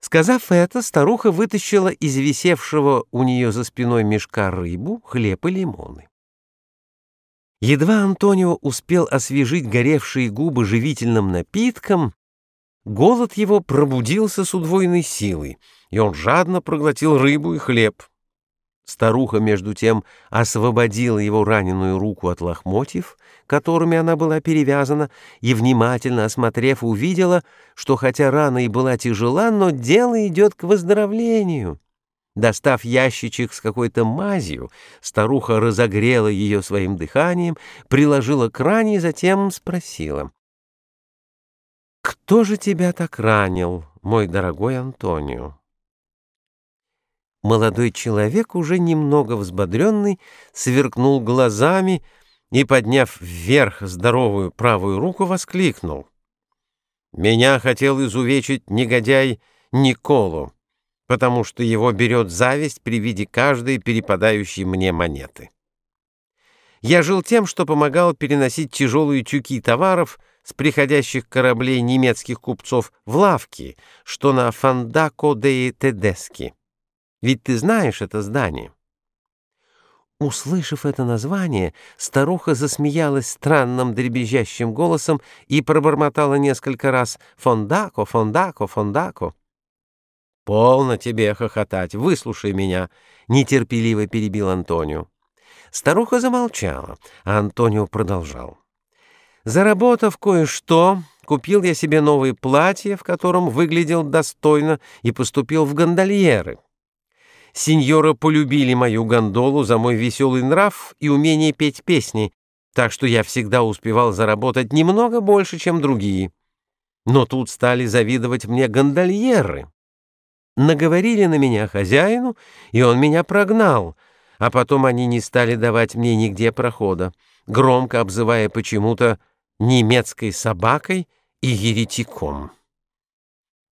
Сказав это, старуха вытащила из висевшего у нее за спиной мешка рыбу, хлеб и лимоны. Едва Антонио успел освежить горевшие губы живительным напитком, голод его пробудился с удвоенной силой, и он жадно проглотил рыбу и хлеб. Старуха, между тем, освободила его раненую руку от лохмотьев, которыми она была перевязана, и, внимательно осмотрев, увидела, что хотя рана и была тяжела, но дело идет к выздоровлению. Достав ящичек с какой-то мазью, старуха разогрела ее своим дыханием, приложила к ране и затем спросила. «Кто же тебя так ранил, мой дорогой Антонио?» Молодой человек, уже немного взбодренный, сверкнул глазами и, подняв вверх здоровую правую руку, воскликнул. «Меня хотел изувечить негодяй Николу, потому что его берет зависть при виде каждой перепадающей мне монеты. Я жил тем, что помогал переносить тяжелые тюки товаров с приходящих кораблей немецких купцов в лавки, что на Фандако де Тедески». Ведь ты знаешь это здание. Услышав это название, старуха засмеялась странным дребезжащим голосом и пробормотала несколько раз «Фондако, фондако, фондако». «Полно тебе хохотать, выслушай меня», — нетерпеливо перебил Антонио. Старуха замолчала, а Антонио продолжал. «Заработав кое-что, купил я себе новое платье, в котором выглядел достойно, и поступил в гондольеры». Сеньора полюбили мою гондолу за мой веселый нрав и умение петь песни, так что я всегда успевал заработать немного больше, чем другие. Но тут стали завидовать мне гондольеры. Наговорили на меня хозяину, и он меня прогнал, а потом они не стали давать мне нигде прохода, громко обзывая почему-то немецкой собакой и еретиком.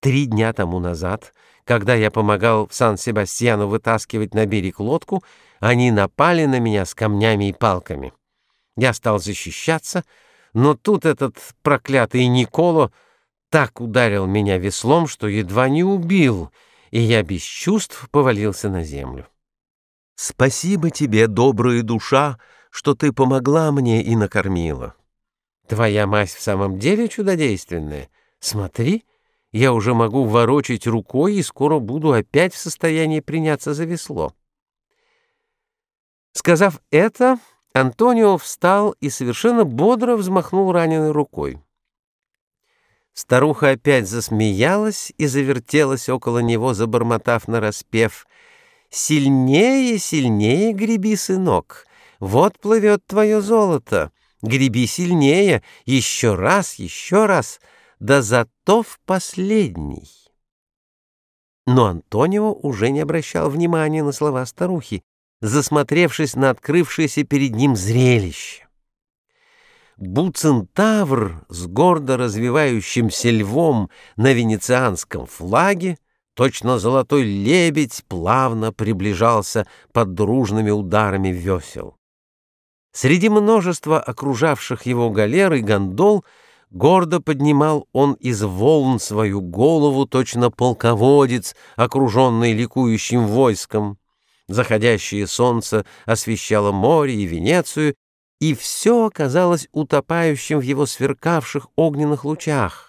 Три дня тому назад, когда я помогал Сан-Себастьяну вытаскивать на берег лодку, они напали на меня с камнями и палками. Я стал защищаться, но тут этот проклятый Николо так ударил меня веслом, что едва не убил, и я без чувств повалился на землю. Спасибо тебе, добрая душа, что ты помогла мне и накормила. Твоя мазь в самом деле чудодейственная. Смотри, — я уже могу ворочать рукой и скоро буду опять в состоянии приняться за весло. Сказав это, Антонио встал и совершенно бодро взмахнул раненой рукой. Старуха опять засмеялась и завертелась около него, забормотав нараспев «Сильнее, сильнее греби, сынок! Вот плывет твое золото! Греби сильнее! Еще раз, еще раз!» Да зато в последний. Но Антонио уже не обращал внимания на слова старухи, засмотревшись на открывшееся перед ним зрелище. Буцентавр с гордо развивающимся львом на венецианском флаге, точно золотой лебедь, плавно приближался под дружными ударами весел. Среди множества окружавших его галер и гондол — Гордо поднимал он из волн свою голову, точно полководец, окруженный ликующим войском. Заходящее солнце освещало море и Венецию, и все оказалось утопающим в его сверкавших огненных лучах.